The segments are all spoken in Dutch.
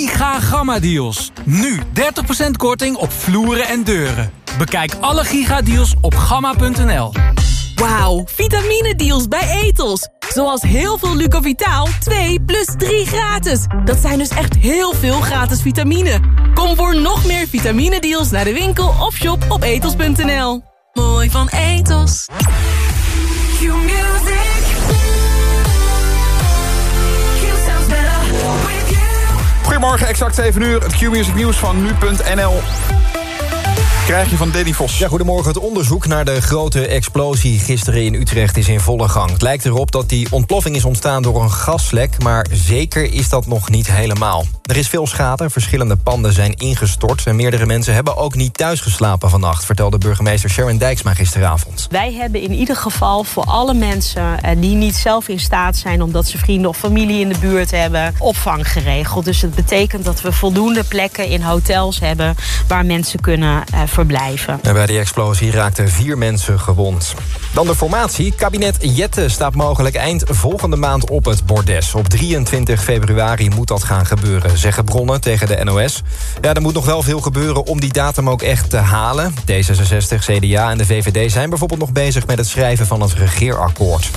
Giga Gamma Deals. Nu 30% korting op vloeren en deuren. Bekijk alle Giga Deals op gamma.nl. Wauw, vitamine-deals bij Etos. Zoals heel veel Lucovitaal 2 plus 3 gratis. Dat zijn dus echt heel veel gratis vitamine. Kom voor nog meer vitamine-deals naar de winkel of shop op etos.nl. Mooi van Etos. Goedemorgen, exact 7 uur. Het Q-music nieuws van nu.nl krijg je van Danny Vos. Ja, goedemorgen. Het onderzoek naar de grote explosie gisteren in Utrecht is in volle gang. Het lijkt erop dat die ontploffing is ontstaan door een gasvlek... maar zeker is dat nog niet helemaal. Er is veel schade, verschillende panden zijn ingestort... en meerdere mensen hebben ook niet thuis geslapen vannacht... vertelde burgemeester Sharon Dijksma gisteravond. Wij hebben in ieder geval voor alle mensen eh, die niet zelf in staat zijn... omdat ze vrienden of familie in de buurt hebben, opvang geregeld. Dus het betekent dat we voldoende plekken in hotels hebben... waar mensen kunnen uh, verblijven. En bij die explosie raakten vier mensen gewond. Dan de formatie. Kabinet Jette staat mogelijk eind volgende maand op het bordes. Op 23 februari moet dat gaan gebeuren, zeggen bronnen tegen de NOS. Ja, er moet nog wel veel gebeuren om die datum ook echt te halen. D66, CDA en de VVD zijn bijvoorbeeld nog bezig met het schrijven van het regeerakkoord.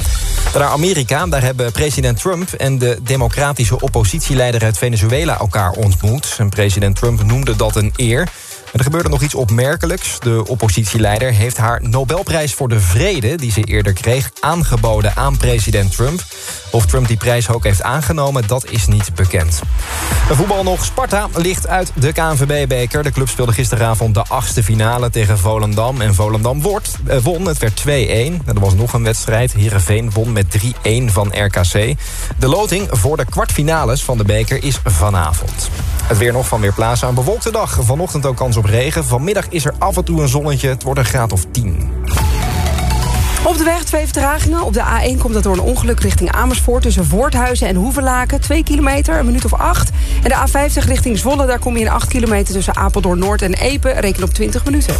Naar Amerika, daar hebben president Trump en de democratische oppositieleider uit Venezuela elkaar ontmoet. En president Trump noemde dat een eer. Er gebeurde nog iets opmerkelijks. De oppositieleider heeft haar Nobelprijs voor de Vrede... die ze eerder kreeg, aangeboden aan president Trump. Of Trump die prijs ook heeft aangenomen, dat is niet bekend. Voetbal nog. Sparta ligt uit de KNVB-beker. De club speelde gisteravond de achtste finale tegen Volendam. En Volendam wordt, eh, won. Het werd 2-1. Er was nog een wedstrijd. Heerenveen won met 3-1 van RKC. De loting voor de kwartfinales van de beker is vanavond. Het weer nog van Weerplaza. Een bewolkte dag. Vanochtend ook kans op regen. Vanmiddag is er af en toe een zonnetje. Het wordt een graad of 10. Op de weg twee vertragingen. Op de A1 komt dat door een ongeluk richting Amersfoort... tussen Voorthuizen en Hoevelaken. 2 kilometer, een minuut of 8. En de A50 richting Zwolle, daar kom je in 8 kilometer... tussen Apeldoorn Noord en Epe. Reken op 20 minuten.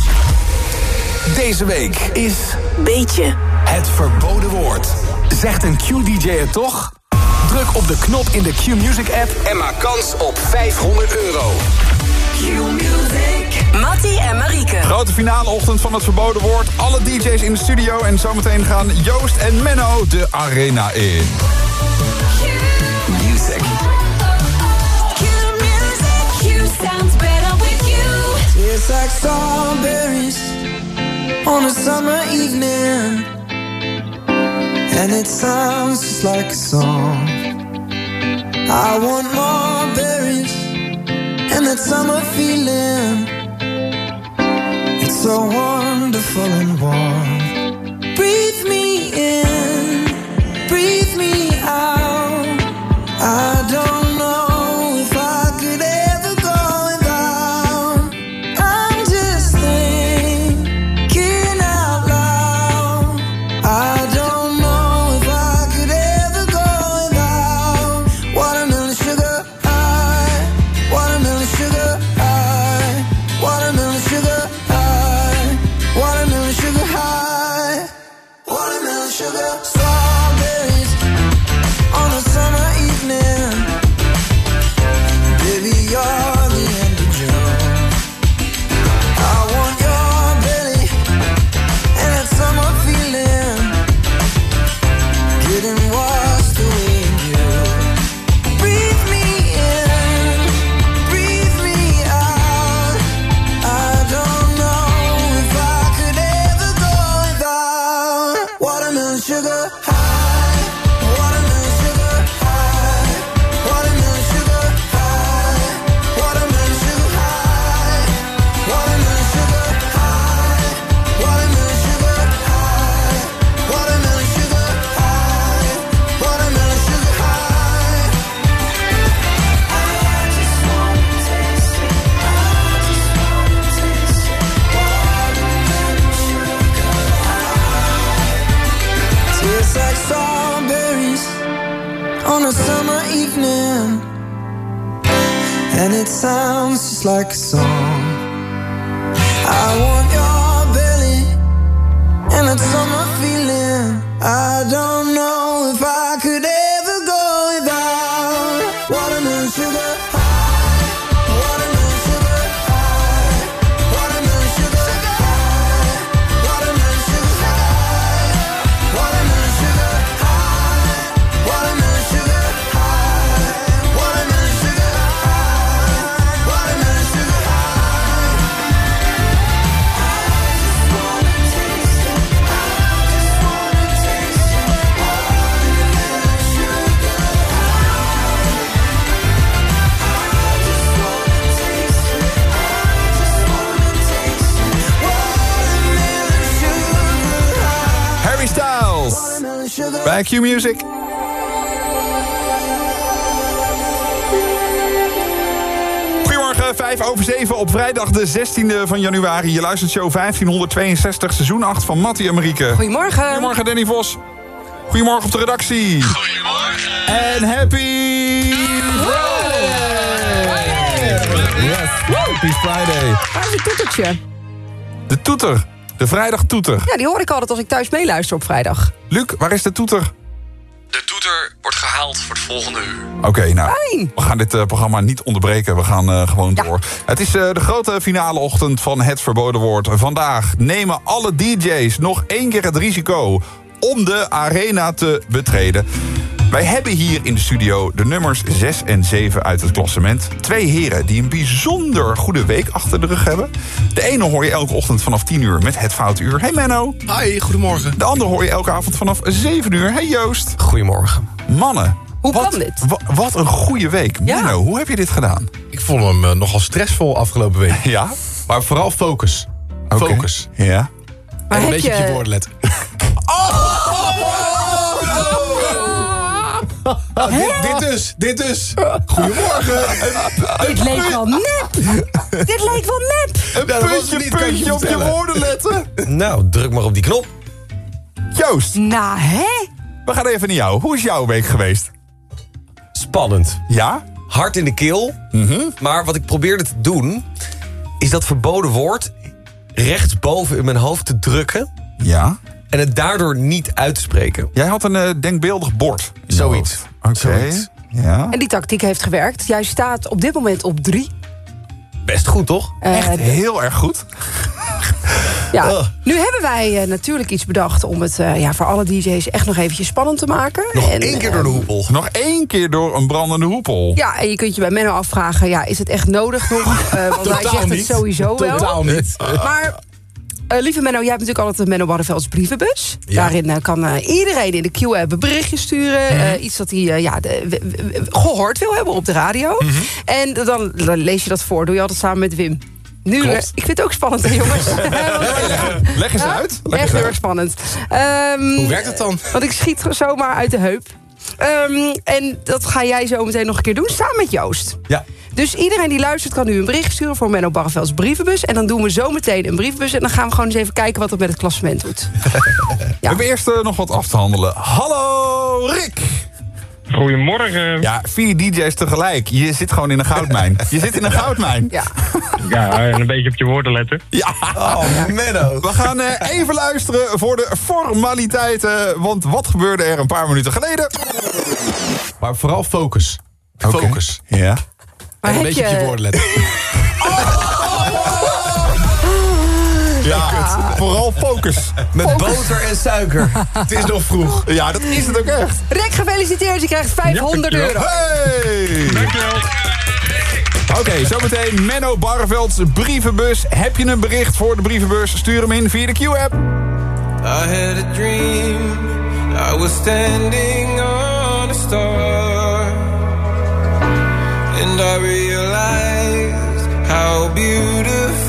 Deze week is... Beetje. Het verboden woord. Zegt een Q-DJ het toch? Druk op de knop in de Q-Music app en maak kans op 500 euro. Q-music. Mattie en Marieke. Grote finale ochtend van het verboden woord. Alle DJ's in de studio. En zometeen gaan Joost en Menno de arena in. Music. sounds better with you. It's like strawberries on a summer evening, and it sounds just like a song. I want more berries and that summer feeling. It's so wonderful and warm. Breathe me in, breathe me out. I don't Bij Q Music. Goedemorgen, 5 over 7 op vrijdag de 16e van januari. Je luistert show 1562, seizoen 8 van Mattie en Marieke. Goedemorgen. Goedemorgen, Danny Vos. Goedemorgen op de redactie. Goedemorgen. En happy Friday! Yes, happy Friday. Waar is het toetertje? De toeter. De vrijdag toeter. Ja, die hoor ik altijd als ik thuis meeluister op vrijdag. Luc, waar is de toeter? De toeter wordt gehaald voor het volgende uur. Oké, nou, Fijn. we gaan dit eh, programma niet onderbreken. We gaan eh, gewoon door. Het is eh, de grote finale ochtend van Het Verboden Woord. Vandaag nemen alle DJ's nog één keer het risico om de arena te betreden. Wij hebben hier in de studio de nummers 6 en 7 uit het klassement. Twee heren die een bijzonder goede week achter de rug hebben. De ene hoor je elke ochtend vanaf 10 uur met Het Foute Uur. Hey Menno. Hi, goedemorgen. De andere hoor je elke avond vanaf 7 uur. Hey Joost. Goedemorgen. Mannen. Hoe wat, kan dit? wa- wat een goede week. Ja. Menno, hoe heb je dit gedaan? Ik vond hem eh, nogal stressvol afgelopen week. Ja? Maar vooral focus. Focus. Ja. Maar en een beetje op je je... woorden letten. Ah, dit, dit dus, dit dus. Goedemorgen. Dit leek wel nep. dit leek wel nep. Een puntje, niet, je op je woorden letten. Nou, druk maar op die knop. Joost, Nou, hè? we gaan even naar jou. Hoe is jouw week geweest? Spannend. Ja? Hard in de keel. Maar wat ik probeerde te doen... is dat verboden woord rechtsboven in mijn hoofd te drukken... Ja. En het daardoor niet uit te spreken. Jij had een eh, denkbeeldig bord. Zoiets. Oké. Zoiets. Ja. En die tactiek heeft gewerkt. Jij staat op dit moment op drie. Best goed, toch? Eh, Echt heel erg goed. ja. Ugh. Nu hebben wij eh, natuurlijk iets bedacht om het eh, ja, voor alle DJ's echt nog eventjes spannend te maken. Nog En, één keer door de hoepel. Nog één keer door een brandende hoepel. Ja, en je kunt je bij Menno afvragen, ja, is het echt nodig nog? Eh, want hij Totaal zegt het niet. sowieso wel. Totaal niet. Maar eh, lieve Menno, jij hebt natuurlijk altijd de Menno Barnevelds brievenbus. Ja. Daarin eh, kan eh, iedereen in de Q-app een berichtje sturen. Mhm. iets dat hij ja, de, gehoord wil hebben op de radio. Mhm. En dan, dan lees je dat voor. Doe je altijd samen met Wim. Nu, Klopt. ik vind het ook spannend, hè, jongens. Leg eens uit. Leg Echt heel erg spannend. Ehm, Hoe werkt het dan? Want ik schiet zomaar uit de heup. Ehm, en dat ga jij zo meteen nog een keer doen, samen met Joost. Ja. Dus iedereen die luistert kan nu een bericht sturen voor Menno Barrevelds brievenbus. En dan doen we zo meteen een brievenbus. En dan gaan we gewoon eens even kijken wat het met het klassement doet. We hebben eerst eh, nog wat af te handelen. Hallo Rick. Goedemorgen. Ja, vier DJ's tegelijk. Je zit gewoon in een goudmijn. Je zit in een goudmijn. Ja. Ja, en een beetje op je woorden letten. Ja. Oh, Menno. We gaan eh, even luisteren voor de formaliteiten. Want wat gebeurde er een paar minuten geleden? Maar vooral focus. Focus. Ja. Maar En een beetje op je je, woorden letten. Ja, vooral focus. Met boter en suiker. Het is nog vroeg. Ja, dat is het ook echt. Rick, gefeliciteerd. Je krijgt 500 Ja, euro. Hey! Dankjewel. Oké, zometeen Menno Barrevelds brievenbus. Heb je een bericht voor de brievenbus? Stuur hem in via de Q-app. I had a dream. I was standing on a star. And I realized how beautiful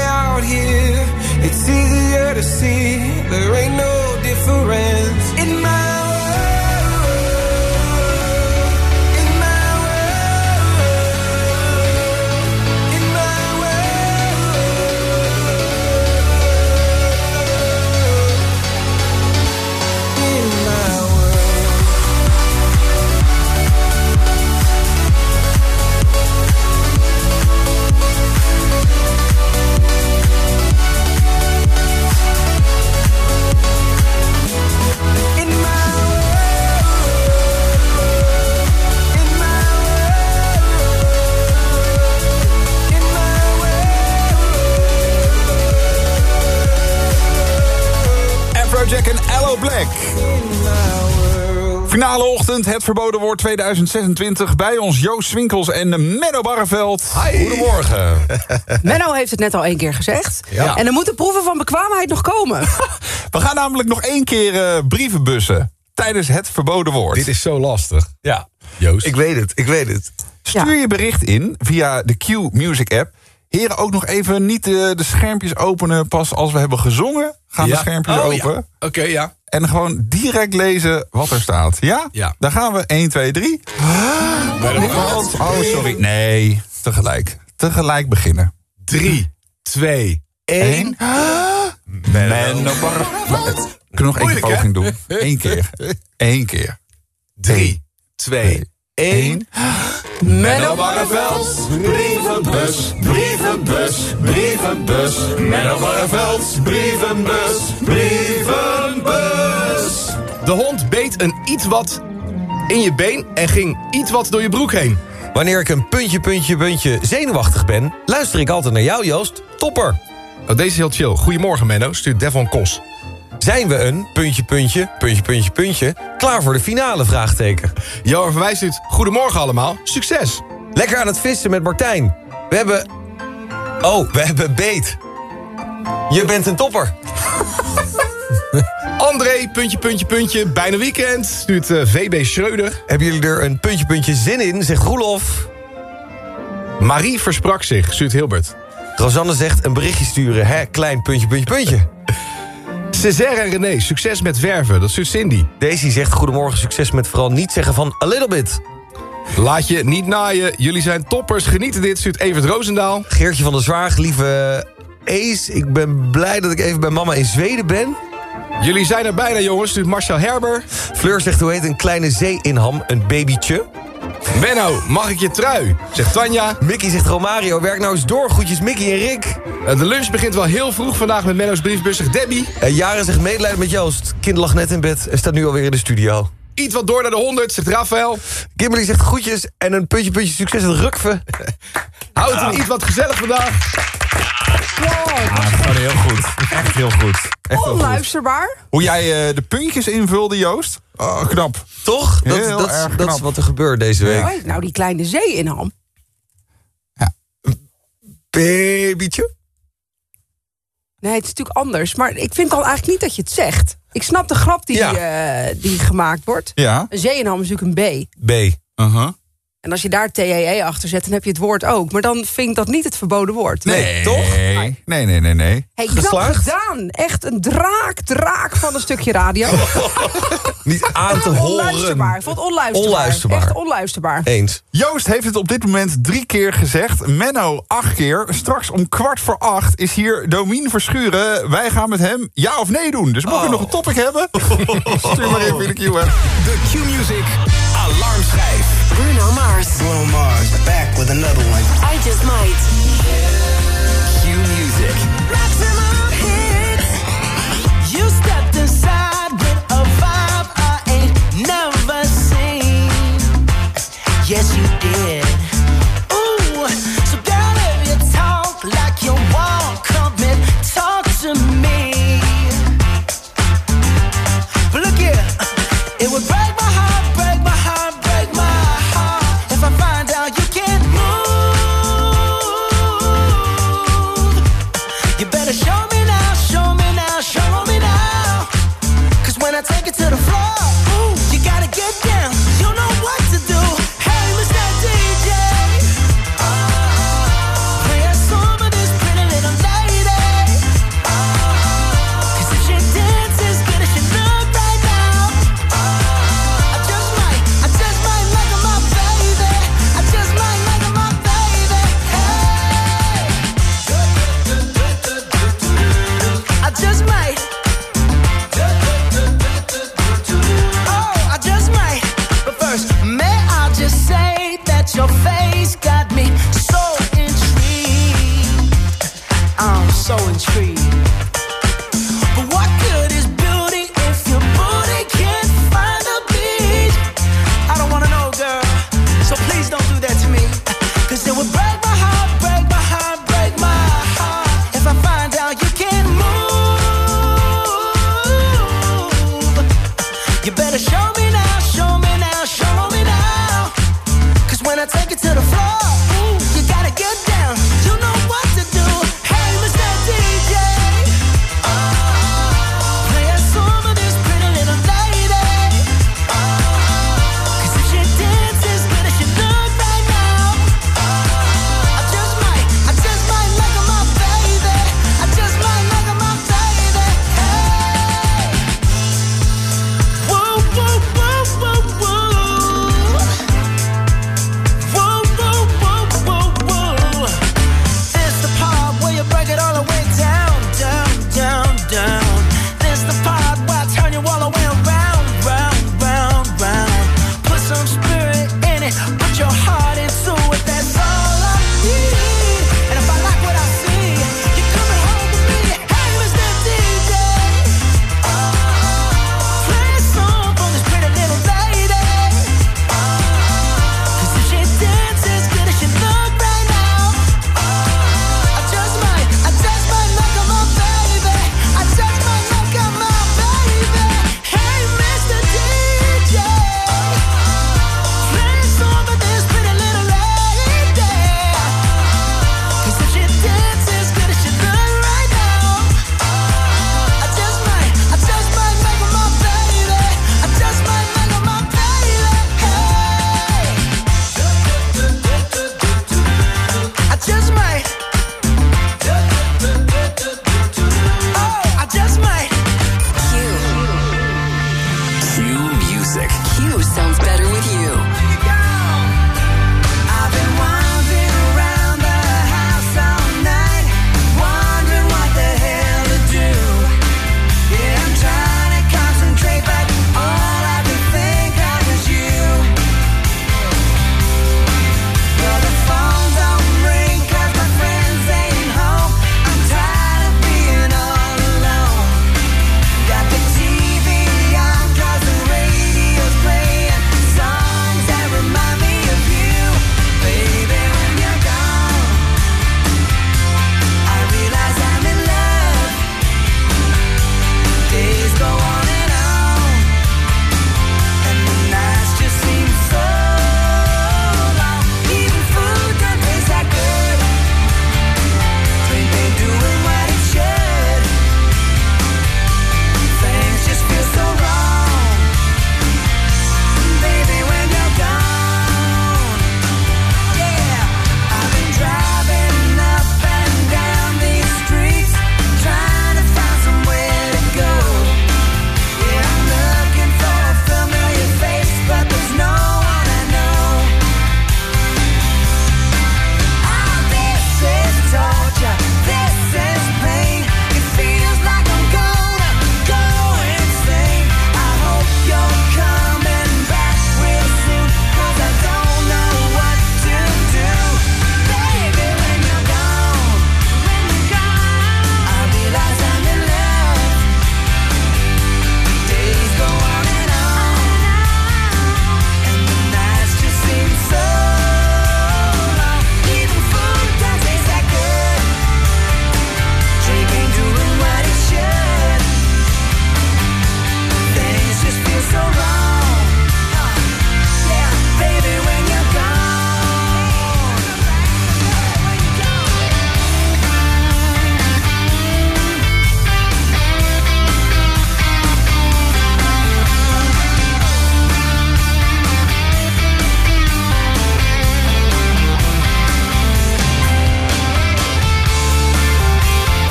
out here, it's easier to see. There ain't no difference Black. Finale ochtend, het verboden woord 2026. Bij ons Joost Swinkels en Menno Barreveld. Goedemorgen. Menno heeft het net al één keer gezegd. Ja. En er moeten proeven van bekwaamheid nog komen. We gaan namelijk nog één keer eh, brievenbussen. Tijdens het verboden woord. Dit is zo lastig. Ja, Joost. ik weet het, ik weet het. Stuur je bericht in via de Q Music app. Heren, ook nog even niet de, de schermpjes openen. Pas als we hebben gezongen, gaan de Ja. schermpjes Oh, ja. open. Oké, ja. En gewoon direct lezen wat er staat. Ja? Ja. Daar gaan we. 1, 2, 3. Oh, sorry. Nee, tegelijk. Tegelijk beginnen. 3, 2, 1. Menno Barreveld. Kunnen we nog één poging doen? Eén keer. Eén keer. 3, 2, 1. Menno Barreveld, brievenbus, brievenbus, brievenbus. Menno Barreveld, brievenbus, brievenbus. De hond beet een iets wat in je been en ging iets wat door je broek heen. Wanneer ik een puntje, puntje, puntje zenuwachtig ben... luister ik altijd naar jou, Joost. Topper. Oh, deze is heel chill. Goedemorgen, Menno. Stuurt Devon Kos. Zijn we een puntje, puntje, puntje, puntje, puntje... klaar voor de finale, vraagteken. Johan stuurt Goedemorgen allemaal. Succes. Lekker aan het vissen met Martijn. We hebben... Oh, we hebben beet. Je bent een topper. André, puntje, puntje, puntje. Bijna weekend. Stuurt eh, VB Schreuder. Hebben jullie er een puntje, puntje zin in, zegt Roelof. Marie versprak zich. Stuurt Hilbert. Rosanne zegt een berichtje sturen, hè? Klein puntje, puntje, puntje. Césaire en René, succes met verven. Dat stuurt Cindy. Daisy zegt goedemorgen, succes met vooral niet zeggen van a little bit. Laat je niet naaien. Jullie zijn toppers. Genieten dit. Stuurt Evert Roosendaal. Geertje van der Zwaag, lieve Ace, ik ben blij dat ik even bij mama in Zweden ben. Jullie zijn er bijna, jongens. Stuurt Marcel Herber. Fleur zegt, hoe heet een kleine zee in ham, een babytje. Menno, mag ik je trui? Zegt Tanja. Mickey zegt, Romario, werk nou eens door. Groetjes Mickey en Rick. Eh, De lunch begint wel heel vroeg vandaag met Menno's briefbus. Zegt Debbie. En Jaren zegt, medelijden met Joost. Kind lag net in bed en staat nu alweer in de studio. Iets wat door naar de 100, zegt Rafael. Kimberly zegt groetjes en een puntje, puntje, succes het rukven. Houdt het iets wat gezellig vandaag. Ah, gewoon heel goed. Heel goed. Echt heel goed. Onluisterbaar. Hoe jij eh, de puntjes invulde, Joost. Oh, knap. Toch? Dat, Heel dat, erg dat is knap. wat er gebeurt deze week. Nou, die kleine zee in Ham. Babytje? Nee, het is natuurlijk anders. Maar ik vind dan eigenlijk niet dat je het zegt. Ik snap de grap die, Ja. eh, die gemaakt wordt. Ja. Een zee in Ham is natuurlijk een B. B. Uh-huh. En als je daar TEE achter zet, dan heb je het woord ook. Maar dan vind ik dat niet het verboden woord. Nee, toch? Nee, nee, nee, nee. nee. Hey, Geslaagd? gedaan. Echt een draak, draak van een stukje radio. Niet aan te onluisterbaar. Ik horen. vond het onluisterbaar. Onluisterbaar. Echt onluisterbaar. Eens. Joost heeft het op dit moment drie keer gezegd. Menno acht keer. Straks om kwart voor acht is hier Domien Verschuren. Wij gaan met hem ja of nee doen. Dus mocht je nog een topic hebben, stuur maar even in de Q-app. De Q-Music Alarmschijf. Bruno Mars. Bruno Mars, back with another one. I just might. Q-Music. You stepped inside with a vibe I ain't never seen. Yes, you did.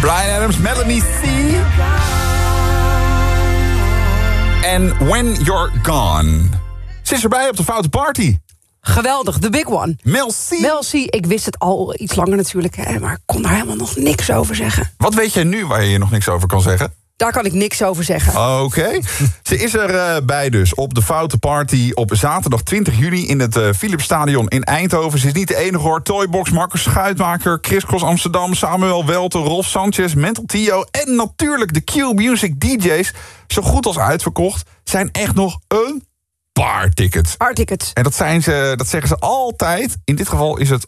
Brian Adams, Melanie C. En When You're Gone. Ze is erbij op de Foute Party. Geweldig, the big one. Mel C. Mel C, ik wist het al iets langer natuurlijk, hè, maar ik kon daar helemaal nog niks over zeggen. Wat weet jij nu waar je je nog niks over kan zeggen? Daar kan ik niks over zeggen. Oké. Ze is er bij dus op de Foute Party op zaterdag 20 juni... in het uh, Philipsstadion in Eindhoven. Ze is niet de enige hoor. Toybox, Marcus Schuitmaker, Chris Cross Amsterdam... Samuel Welter, Rolf Sanchez, Mental Tio... en natuurlijk de Q-Music DJ's. Zo goed als uitverkocht. Zijn echt nog een paar tickets. Paar tickets. En dat, zijn ze, dat zeggen ze altijd. In dit geval is het...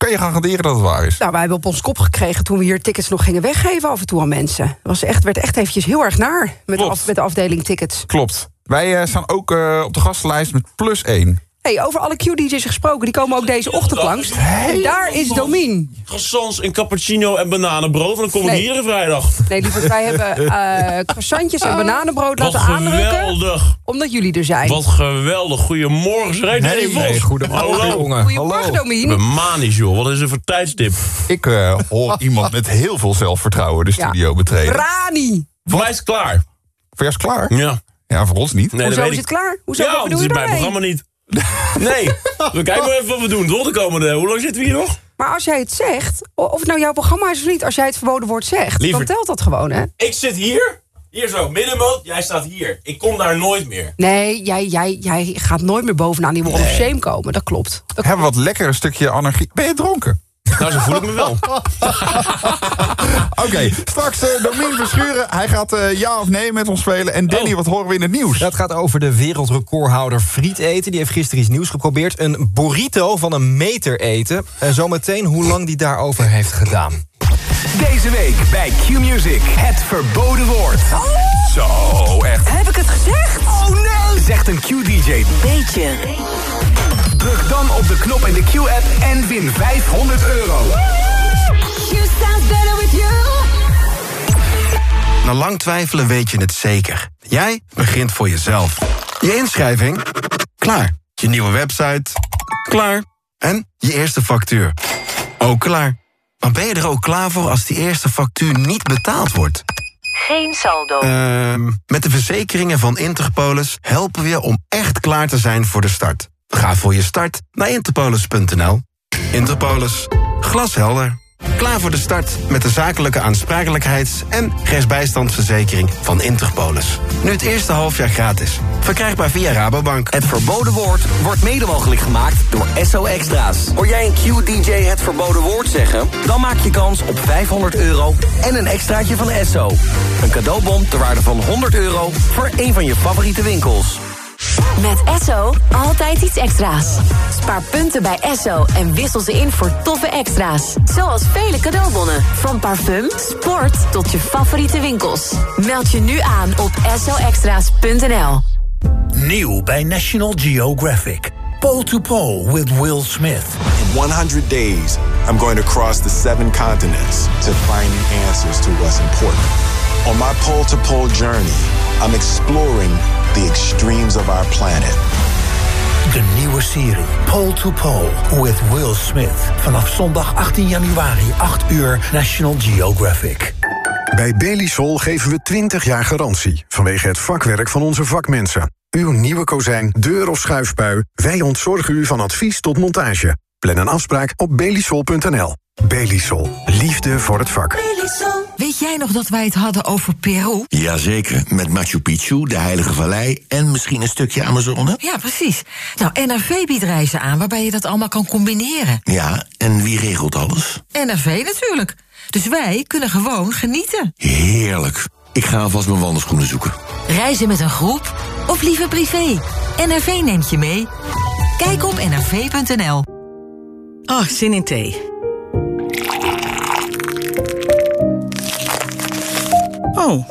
Kan je garanderen dat het waar is. Nou, wij hebben op ons kop gekregen toen we hier tickets nog gingen weggeven af en toe aan mensen. Het was echt, werd echt eventjes heel erg naar met, de, af, met de afdeling tickets. Klopt. Wij uh, staan ook uh, op de gastenlijst met plus 1. Hey, over alle Q-DJ's gesproken, die komen ook deze ochtend langs. En daar is Domien. Croissants en cappuccino en bananenbrood, dan kom ik Nee. hier een vrijdag. Nee, lieverd, wij hebben eh croissantjes en bananenbrood Wat laten aandrukken. geweldig. Omdat jullie er zijn. Wat geweldig. Goedemorgen, schrijf Nee, Vos. nee, goedemorgen, Hallo. jongen. Goedemorgen, Hallo. Domien. Ik ben manisch, joh. Wat is er voor tijdstip? Ik uh, hoor iemand met heel veel zelfvertrouwen de studio betreden. Rani. Voor mij is het klaar. Voor jou is het klaar? Ja. Ja, voor ons niet. Nee, Hoezo dat is ik. het klaar? Hoezo, ja, het je is mijn daarmee? programma niet. Nee, we kijken maar even wat we doen. Tot de komende. Hoe lang zitten we hier nog? Maar als jij het zegt, of het nou jouw programma is of niet... als jij het verboden woord zegt, dan telt dat gewoon, hè? Ik zit hier. Hier zo, middenmoot. Jij staat hier. Ik kom daar nooit meer. Nee, jij, jij, jij gaat nooit meer bovenaan die wall of shame komen. Dat klopt. Dat Hebben we wat lekker een stukje anarchie. Ben je dronken? Nou, zo voel ik me wel. Oké, straks uh, Domien Verschuren. Hij gaat uh, ja of nee met ons spelen. En Danny, Oh. wat horen we in het nieuws? Dat gaat over de wereldrecordhouder friet eten. Die heeft gisteren iets nieuws geprobeerd. Een burrito van een meter eten. En zometeen hoe lang die daarover heeft gedaan. Deze week bij Q-Music. Het verboden woord. Zo, echt. Heb ik het gezegd? Oh nee! Zegt een Q-DJ. Beetje. Druk dan op de knop in de Q-app en win 500 euro. Na lang twijfelen weet je het zeker. Jij begint voor jezelf. Je inschrijving? Klaar. Je nieuwe website? Klaar. En je eerste factuur? Ook klaar. Maar ben je er ook klaar voor als die eerste factuur niet betaald wordt? Geen saldo. Ehm, met de verzekeringen van Interpolis helpen we je om echt klaar te zijn voor de start. Ga voor je start naar interpolis.nl. Interpolis. Glashelder. Klaar voor de start met de zakelijke aansprakelijkheids- en rechtsbijstandsverzekering van Interpolis. Nu het eerste halfjaar gratis. Verkrijgbaar via Rabobank. Het verboden woord wordt mede mogelijk gemaakt door SO Extra's. Hoor jij een Q-DJ het verboden woord zeggen? Dan maak je kans op 500 euro en een extraatje van SO. Een cadeaubon ter waarde van 100 euro voor een van je favoriete winkels. Met Esso altijd iets extra's. Spaar punten bij Esso en wissel ze in voor toffe extra's. Zoals vele cadeaubonnen. Van parfum, sport tot je favoriete winkels. Meld je nu aan op essoextra's.nl. Nieuw bij National Geographic. Pole to Pole with Will Smith. In 100 days, I'm going to cross the seven continents to find the answers to what's important. On my pole to pole journey, I'm exploring the extremes of our planet. De nieuwe serie Pole to Pole with Will Smith. Vanaf zondag 18 januari, 8 uur, National Geographic. Bij Belisol geven we 20 jaar garantie vanwege het vakwerk van onze vakmensen. Uw nieuwe kozijn, deur of schuifpui, wij ontzorgen u van advies tot montage. Plan een afspraak op belisol.nl. Belisol, liefde voor het vak. Weet jij nog dat wij het hadden over Peru? Jazeker, met Machu Picchu, de Heilige Vallei en misschien een stukje Amazone. Ja, precies. Nou, NRV biedt reizen aan waarbij je dat allemaal kan combineren. Ja, en wie regelt alles? NRV natuurlijk. Dus wij kunnen gewoon genieten. Heerlijk. Ik ga alvast mijn wandelschoenen zoeken. Reizen met een groep of liever privé. NRV neemt je mee. Kijk op nrv.nl. Oh, zin in thee. Oh,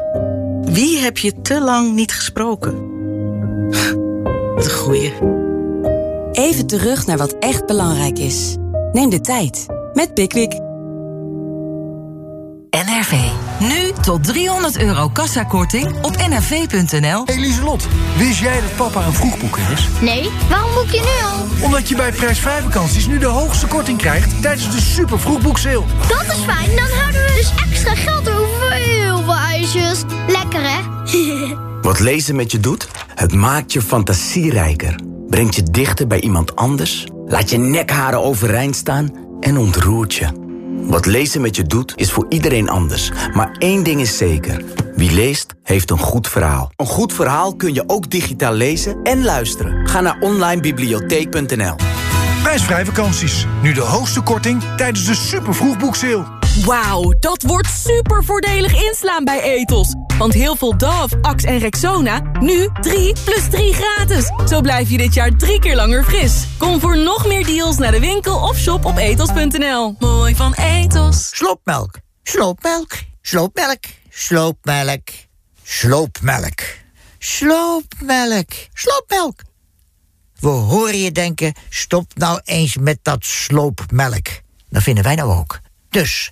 wie heb je te lang niet gesproken? De goeie. Even terug naar wat echt belangrijk is. Neem de tijd met Pickwick. NRV. Nu tot 300 euro kassakorting op nrv.nl. Eliselot, hey wist jij dat papa een vroegboeken is? Nee, waarom boek je nu al? Omdat je bij prijsvrij vakanties nu de hoogste korting krijgt tijdens de super vroegboekseil. Dat is fijn, dan houden we dus extra geld over heel veel ijsjes. Lekker hè? Wat lezen met je doet? Het maakt je fantasierijker. Brengt je dichter bij iemand anders. Laat je nekharen overeind staan en ontroert je. Wat lezen met je doet, is voor iedereen anders. Maar één ding is zeker. Wie leest, heeft een goed verhaal. Een goed verhaal kun je ook digitaal lezen en luisteren. Ga naar onlinebibliotheek.nl Prijsvrij vakanties. Nu de hoogste korting tijdens de super vroegboekseil. Wauw, dat wordt super voordelig inslaan bij Etos. Want heel veel Dove, Axe en Rexona, nu 3 plus 3 gratis. Zo blijf je dit jaar drie keer langer fris. Kom voor nog meer deals naar de winkel of shop op etos.nl. Mooi van Etos. Sloopmelk, sloopmelk, sloopmelk, sloopmelk, sloopmelk, sloopmelk, sloopmelk. We horen je denken, stop nou eens met dat sloopmelk. Dat vinden wij nou ook. Dus,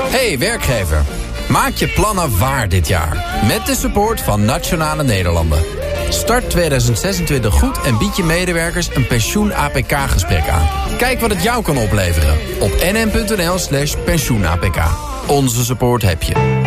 Hey werkgever, maak je plannen waar dit jaar. Met de support van Nationale Nederlanden. Start 2026 goed en bied je medewerkers een pensioen-APK-gesprek aan. Kijk wat het jou kan opleveren op nm.nl slash pensioen-APK. Onze support heb je.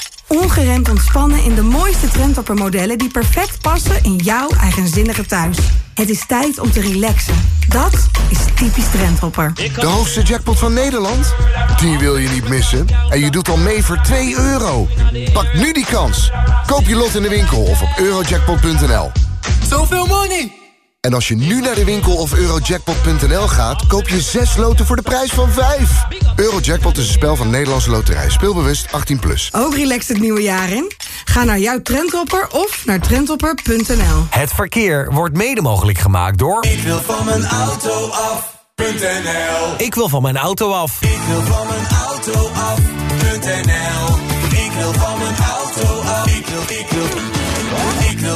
Ongeremd ontspannen in de mooiste trendtoppermodellen... die perfect passen in jouw eigenzinnige thuis. Het is tijd om te relaxen. Dat is typisch trendhopper. De hoogste jackpot van Nederland? Die wil je niet missen. En je doet al mee voor 2 euro. Pak nu die kans. Koop je lot in de winkel of op eurojackpot.nl. Zoveel money! En als je nu naar de winkel of eurojackpot.nl gaat... koop je 6 loten voor de prijs van 5. Eurojackpot is een spel van Nederlandse Loterij. Speelbewust 18+. Plus. Ook relaxed het nieuwe jaar in? Ga naar jouw trendhopper of naar trendhopper.nl. Het verkeer wordt mede mogelijk gemaakt door... Ik wil van mijn auto af.nl Ik wil van mijn auto af. Ik wil van mijn auto af.nl Ik wil van mijn auto af. Ik wil, ik wil,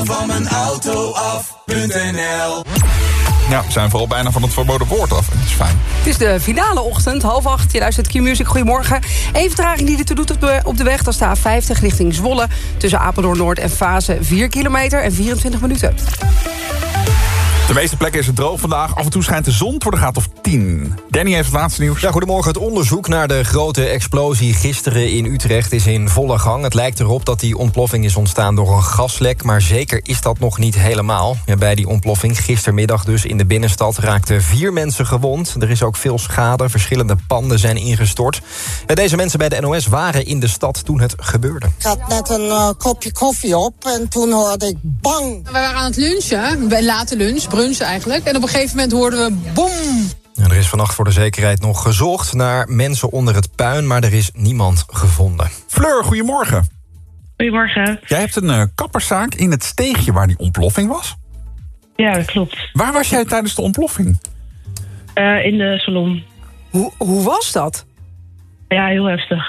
van mijn auto af.nl Ja, we zijn vooral bijna van het verboden woord af. Dat is fijn. Het is de finale ochtend, half acht. Je luistert Q-Music, goedemorgen. Eén vertraging die er toe doet op de, op de weg. Dat is de A50 richting Zwolle. Tussen Apeldoorn Noord en Fase 4 kilometer en 24 minuten. De meeste plekken is het droog vandaag. Af en toe schijnt de zon. Het wordt een graad of 10. Danny heeft het laatste nieuws. Ja, goedemorgen. Het onderzoek naar de grote explosie gisteren in Utrecht is in volle gang. Het lijkt erop dat die ontploffing is ontstaan door een gaslek... maar zeker is dat nog niet helemaal. Ja, bij die ontploffing gistermiddag dus in de binnenstad... raakten vier mensen gewond. Er is ook veel schade. Verschillende panden zijn ingestort. Deze mensen bij de NOS waren in de stad toen het gebeurde. Ik had net een eh, kopje koffie op en toen hoorde ik bang. We waren aan het lunchen, bij late lunch, brunch eigenlijk. En op een gegeven moment hoorden we boem. Er is vannacht voor de zekerheid nog gezocht naar mensen onder het puin... maar er is niemand gevonden. Fleur, goedemorgen. Goedemorgen. Jij hebt een eh, kapperszaak in het steegje waar die ontploffing was. Ja, dat klopt. Waar was jij tijdens de ontploffing? Eh, in de salon. Hoe, hoe was dat? Ja, heel heftig.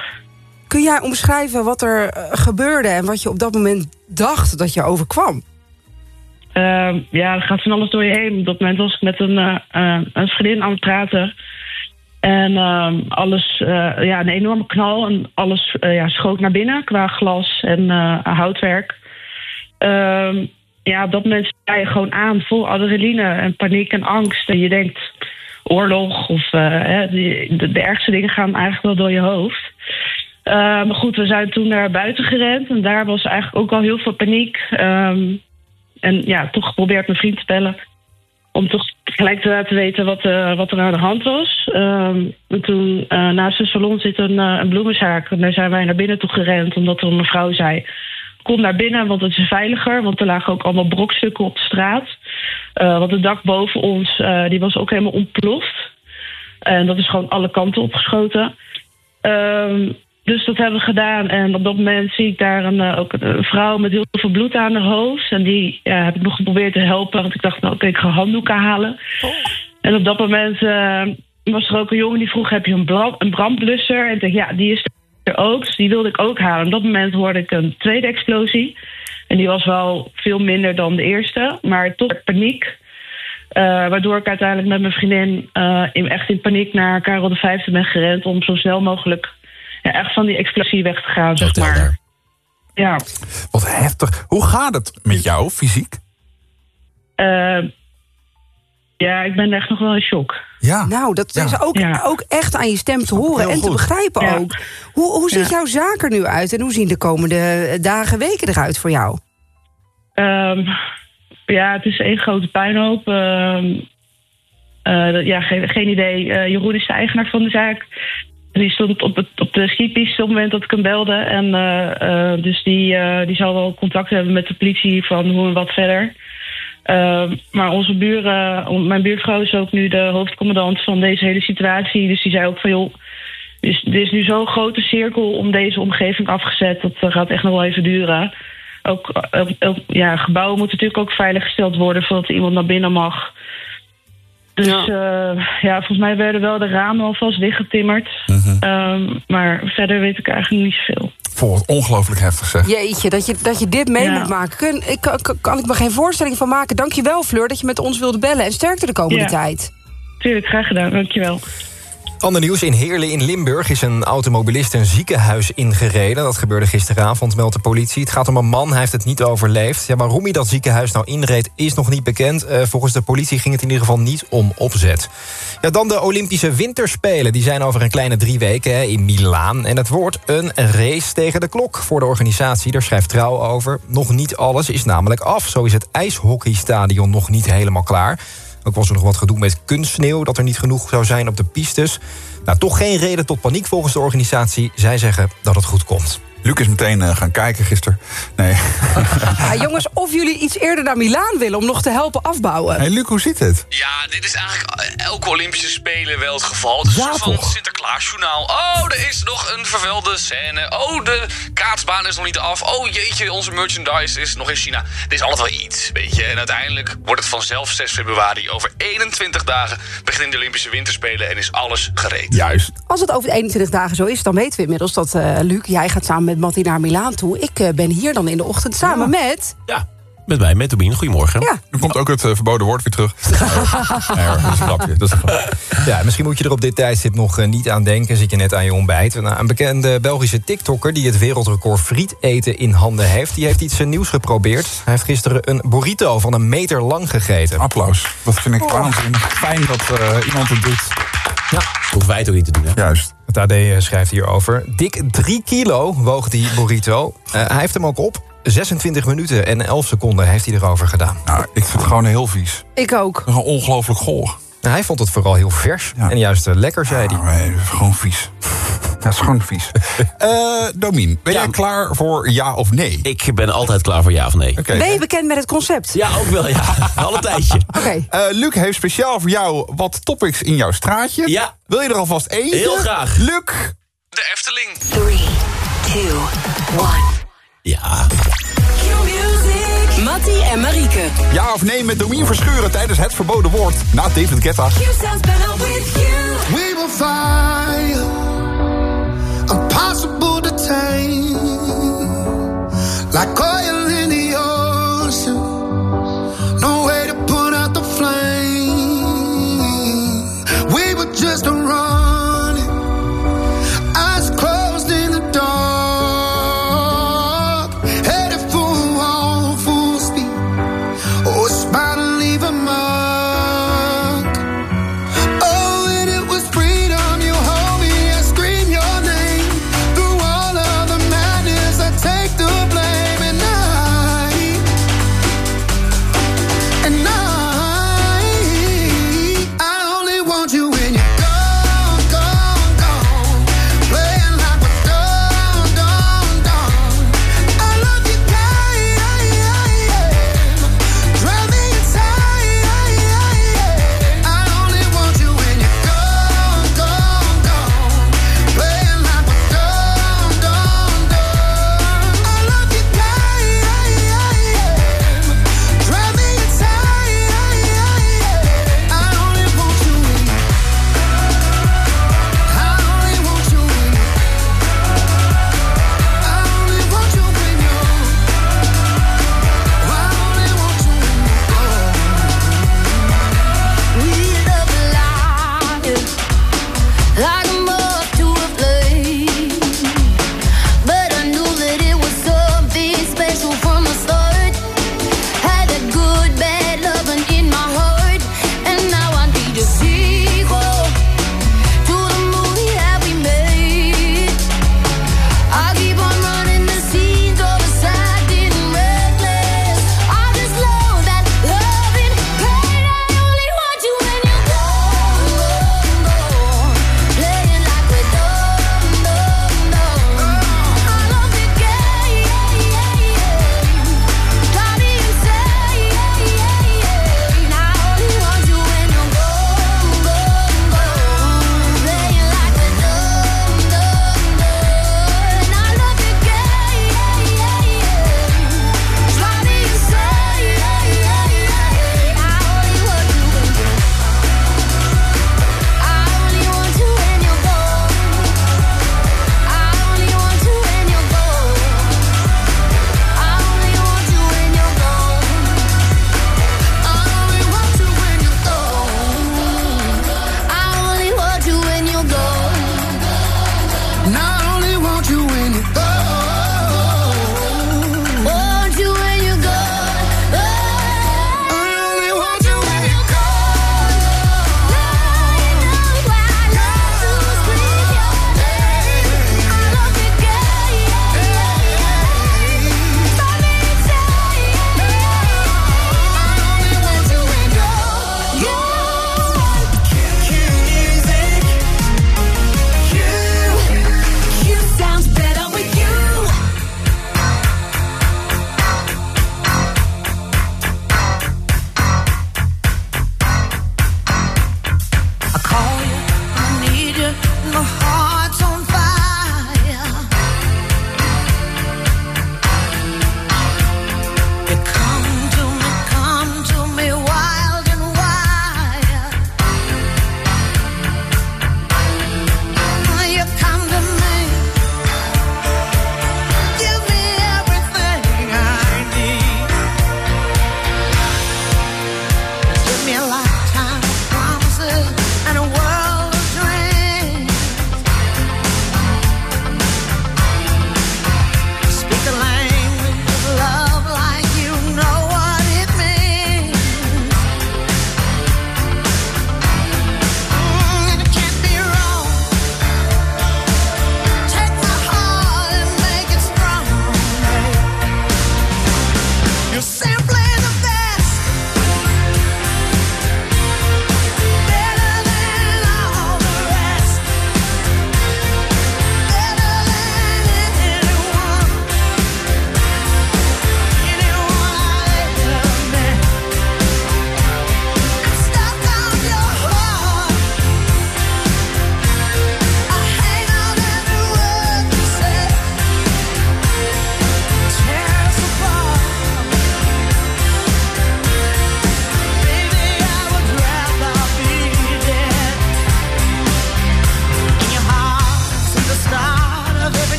Kun jij omschrijven wat er eh, gebeurde... en wat je op dat moment dacht dat je overkwam? Ehm, ja, er gaat van alles door je heen. Op dat moment was ik met een, eh, eh, een vriendin aan het praten. En ehm, alles, eh, ja, een enorme knal. En alles ja, schoot naar binnen qua glas en houtwerk. Ehm, ja, op dat moment sta je gewoon aan, vol adrenaline en paniek en angst. En je denkt oorlog of de, de ergste dingen gaan eigenlijk wel door je hoofd. Maar goed, we zijn toen naar buiten gerend. En daar was eigenlijk ook al heel veel paniek. Ehm, en ja, toch geprobeerd mijn vriend te bellen. Om toch gelijk te laten weten wat, eh, wat er aan de hand was. Ehm, en toen eh, naast de salon zit een, eh, een bloemenzaak. En daar zijn wij naar binnen toe gerend. Omdat er een mevrouw zei... Kom naar binnen, want het is veiliger. Want er lagen ook allemaal brokstukken op de straat. Want het dak boven ons die was ook helemaal ontploft. En dat is gewoon alle kanten opgeschoten. Ehm, dus dat hebben we gedaan. En op dat moment zie ik daar een, eh, ook een vrouw met heel veel bloed aan haar hoofd. En die ja, heb ik nog geprobeerd te helpen. Want ik dacht, nou oké, ik ga handdoeken halen. En op dat moment eh, was er ook een jongen die vroeg: heb je een, bra- een brandblusser? En ik dacht, ja, die is er ook. Dus die wilde ik ook halen. Op dat moment hoorde ik een tweede explosie. En die was wel veel minder dan de eerste. Maar toch paniek. Eh, waardoor ik uiteindelijk met mijn vriendin in, echt in paniek naar Karel de Vijfde ben gerend... om zo snel mogelijk ja, echt van die explosie weg te gaan, zeg maar. Ja. Wat heftig. Hoe gaat het met jou fysiek? Eh, ja, ik ben echt nog wel in shock. Ja. Nou, dat Ja. is ook, Ja. ook echt aan je stem te horen en te begrijpen Ja. ook. Hoe, hoe ziet Ja. jouw zaak er nu uit en hoe zien de komende dagen, weken eruit voor jou? Ehm, ja, het is één grote puinhoop. Ehm, eh, ja, geen, geen idee. Eh, Jeroen is de eigenaar van de zaak. Die stond op, het, op de skipiste op het moment dat ik hem belde. En, eh, eh, dus die, eh, die zal wel contact hebben met de politie van hoe en wat verder. Ehm, maar onze buren, mijn buurvrouw is ook nu de hoofdcommandant van deze hele situatie. Dus die zei ook van joh, dus, er is nu zo'n grote cirkel om deze omgeving afgezet. Dat gaat echt nog wel even duren. Ook, ook, ja, gebouwen moeten natuurlijk ook veiliggesteld worden voordat iemand naar binnen mag. Dus ja. ja, volgens mij werden wel de ramen alvast dichtgetimmerd. Ehm, maar verder weet ik eigenlijk niet zoveel. Voor ongelooflijk heftig zeg. Jeetje, dat je, dat je dit mee Ja. moet maken. Kun, ik, kan, kan ik me geen voorstelling van maken. Dankjewel, Fleur, dat je met ons wilde bellen. En sterkte de komende Ja. tijd. Tuurlijk, graag gedaan. Dankjewel. Ander nieuws. In Heerlen in Limburg is een automobilist een ziekenhuis ingereden. Dat gebeurde gisteravond, meldt de politie. Het gaat om een man, hij heeft het niet overleefd. Ja, waarom hij dat ziekenhuis nou inreed, is nog niet bekend. Eh, volgens de politie ging het in ieder geval niet om opzet. Ja, dan de Olympische Winterspelen. Die zijn over een kleine drie weken hè, in Milaan. En het wordt een race tegen de klok voor de organisatie. Daar schrijft Trouw over. Nog niet alles is namelijk af. Zo is het ijshockeystadion nog niet helemaal klaar. Ook was er nog wat gedoe met kunstsneeuw, dat er niet genoeg zou zijn op de pistes. Nou, toch geen reden tot paniek volgens de organisatie. Zij zeggen dat het goed komt. Luc is meteen eh, gaan kijken gisteren. Nee. Ja, jongens, of jullie iets eerder naar Milaan willen... om nog te helpen afbouwen. Hey Luc, hoe zit het? Ja, dit is eigenlijk elke Olympische Spelen wel het geval. Het is een soort van Sinterklaasjournaal. Oh, er is nog een vervuilde scène. Oh, de kaatsbaan is nog niet af. Oh jeetje, onze merchandise is nog in China. Er is altijd wel iets, weet je. En uiteindelijk wordt het vanzelf 6 februari. Over 21 dagen beginnen de Olympische Winterspelen en is alles gereed. Juist. Als het over de 21 dagen zo is, dan weten we inmiddels dat... eh, Luc, jij gaat samen met Mattie naar Milaan toe. Ik eh, ben hier dan in de ochtend samen met... Ja, met mij, met Tobien. Goedemorgen. Ja. Nu komt ook het eh, verboden woord weer terug. nee, hoor, dat is een grapje. Dat is een grapje. Ja, misschien moet je er op dit tijdstip nog eh, niet aan denken. Zit je net aan je ontbijt. Nou, een bekende Belgische TikToker die het wereldrecord friet eten in handen heeft... die heeft iets nieuws geprobeerd. Hij heeft gisteren een burrito van een meter lang gegeten. Applaus. Dat vind ik waanzinnig fijn dat iemand het doet. Ja. Hoeven wij het ook niet te doen, hè? Juist. Het AD eh, schrijft hierover. Dik 3 kilo woog die burrito. Eh, hij heeft hem ook op. 26 minuten en 11 seconden heeft hij erover gedaan. Nou, ik vind het gewoon heel vies. Ik ook. Gewoon ongelooflijk goor. Nou, hij vond het vooral heel vers en juist eh, lekker, zei hij. Nee, gewoon vies. Het is gewoon vies. Eh Domien, ben jij klaar voor ja of nee? Ik ben altijd klaar voor ja of nee. Oké. Ben je bekend met het concept? Ja, ook wel, ja. Al een tijdje. Oké. Eh, Luc heeft speciaal voor jou wat topics in jouw straatje. Ja. Wil je er alvast eten? Heel graag. Luc. De Efteling. 3, 2, 1. Ja. Mattie en Marieke. Ja of nee met Domien verscheuren tijdens het verboden woord. Na David Guetta. We will fire, impossible to tame, like oil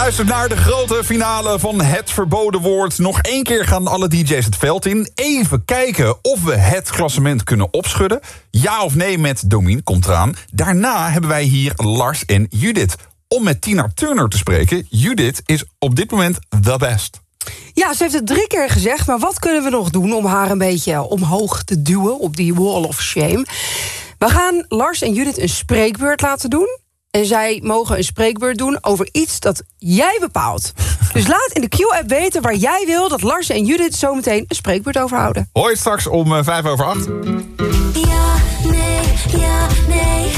luistert naar de grote finale van Het Verboden Woord. Nog één keer gaan alle DJ's het veld in. Even kijken of we het klassement kunnen opschudden. Ja of nee met Domien komt eraan. Daarna hebben wij hier Lars en Judith. Om met Tina Turner te spreken. Judith is op dit moment the best. Ja, ze heeft het drie keer gezegd, maar wat kunnen we nog doen om haar een beetje omhoog te duwen op die wall of shame? We gaan Lars en Judith een spreekbeurt laten doen. En zij mogen een spreekbeurt doen over iets dat jij bepaalt. Dus laat in de Q-app weten waar jij wil dat Lars en Judith zometeen een spreekbeurt over houden. Hoor je straks om eh, vijf over acht. Ja, nee, ja, nee,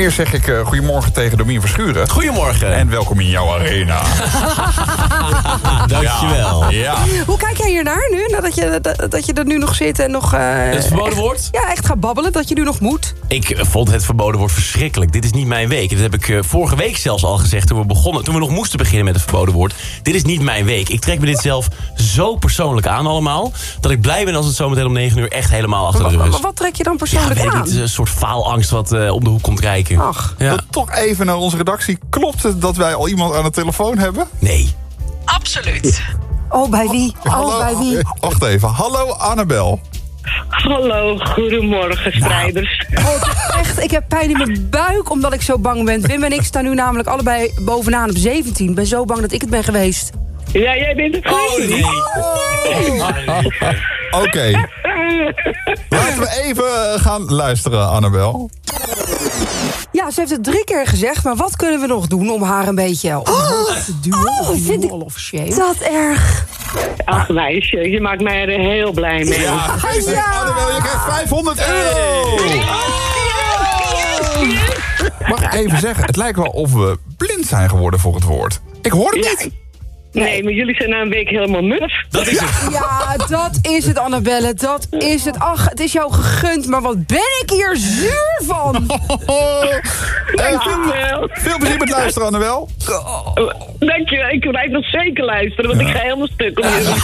eerst zeg ik eh, goedemorgen tegen Domien Verschuren. Goedemorgen. En welkom in jouw arena. Dankjewel. Ja. Hoe kijk jij hiernaar nu, nadat je, dat, dat je er nu nog zit en nog... eh, Het verboden echt- woord? Ja, echt gaat babbelen, dat je nu nog moet. Ik vond het verboden woord verschrikkelijk. Dit is niet mijn week. Dat heb ik eh, vorige week zelfs al gezegd toen we begonnen. Toen we nog moesten beginnen met het verboden woord. Dit is niet mijn week. Ik trek me dit zelf zo persoonlijk aan allemaal. Dat ik blij ben als het zometeen om 9 uur echt helemaal achter de rug Maar is. wat trek je dan Ja, persoonlijk weet ik aan? niet. Een soort faalangst wat eh, om de hoek komt Ach. Ja. Toch even naar onze redactie. Klopt het dat wij al iemand aan de telefoon hebben? Nee. Absoluut. Oh, bij wie? Oh, bij wie? Wacht even. Hallo Annabel. Hallo, goedemorgen strijders. Oh, echt, ik heb pijn in mijn buik omdat ik zo bang ben. Wim en ik staan nu namelijk allebei bovenaan op 17. Ik ben zo bang dat ik het ben geweest. Ja, jij bent het Oh nee. Oké. Laten we even eh, gaan luisteren, Annabel. Ja, ze heeft het drie keer gezegd, maar wat kunnen we nog doen om haar een beetje omhoog te duwen? oh, op vind ik of shame? dat erg. Ach meisje, je maakt mij er heel blij mee. Ja, Annabel. Je krijgt 500 euro. Mag ik even zeggen, het lijkt wel of we blind zijn geworden voor het woord. Ik hoor het niet. Nee, maar jullie zijn na een week helemaal muf. Dat is het. Ja, dat is het, Annabelle. Dat is het. Ach, het is jou gegund, maar wat ben ik hier zuur van. Dankjewel. Veel plezier met luisteren, Annabel. Dankjewel, ik blijf nog zeker luisteren, want ik ga helemaal stuk om jullie.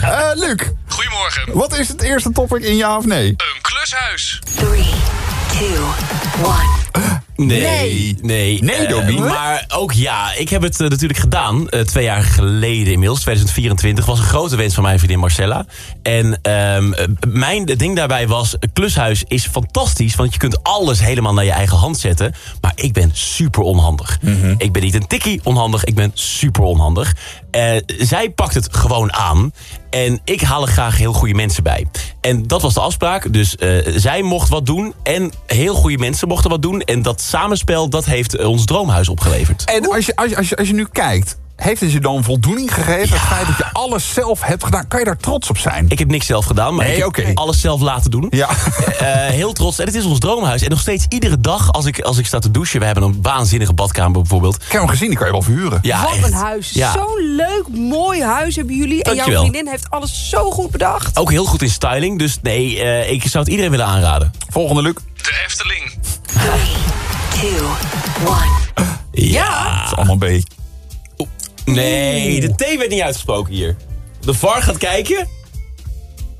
Eh, Luc. Goedemorgen. Wat is het eerste topic in ja of nee? Een klushuis. 3, 2, 1. Nee, nee. Nee, Eh, Domien. maar ook ja, ik heb het eh, natuurlijk gedaan. eh, twee jaar geleden inmiddels, 2024. was een grote wens van mijn vriendin Marcella. En ehm, eh, mijn ding daarbij was, klushuis is fantastisch. Want je kunt alles helemaal naar je eigen hand zetten. Maar ik ben super onhandig. Ik ben niet een tikkie onhandig, ik ben super onhandig. Zij pakt het gewoon aan. En ik haal er graag heel goede mensen bij. En dat was de afspraak. Dus eh, zij mocht wat doen. En heel goede mensen mochten wat doen. En dat samenspel, dat heeft ons droomhuis opgeleverd. En als je, als, je, als, je, als je nu kijkt, heeft het je dan voldoening gegeven? Het feit dat je alles zelf hebt gedaan, kan je daar trots op zijn? Ik heb niks zelf gedaan, maar Nee, ik heb oké. alles zelf laten doen. Ja. Eh, heel trots. En het is ons droomhuis. En nog steeds iedere dag als ik, als ik sta te douchen... we hebben een waanzinnige badkamer bijvoorbeeld. Ik heb hem gezien, die kan je wel verhuren. Ja, Wat echt. een huis. Ja. Zo'n leuk, mooi huis hebben jullie. En jouw vriendin heeft alles zo goed bedacht. Ook heel goed in styling. Dus nee, eh, ik zou het iedereen willen aanraden. Volgende, Luc. De Efteling. 2, 1. Ja. Dat is allemaal B. Nee, de T werd niet uitgesproken hier. De VAR gaat kijken.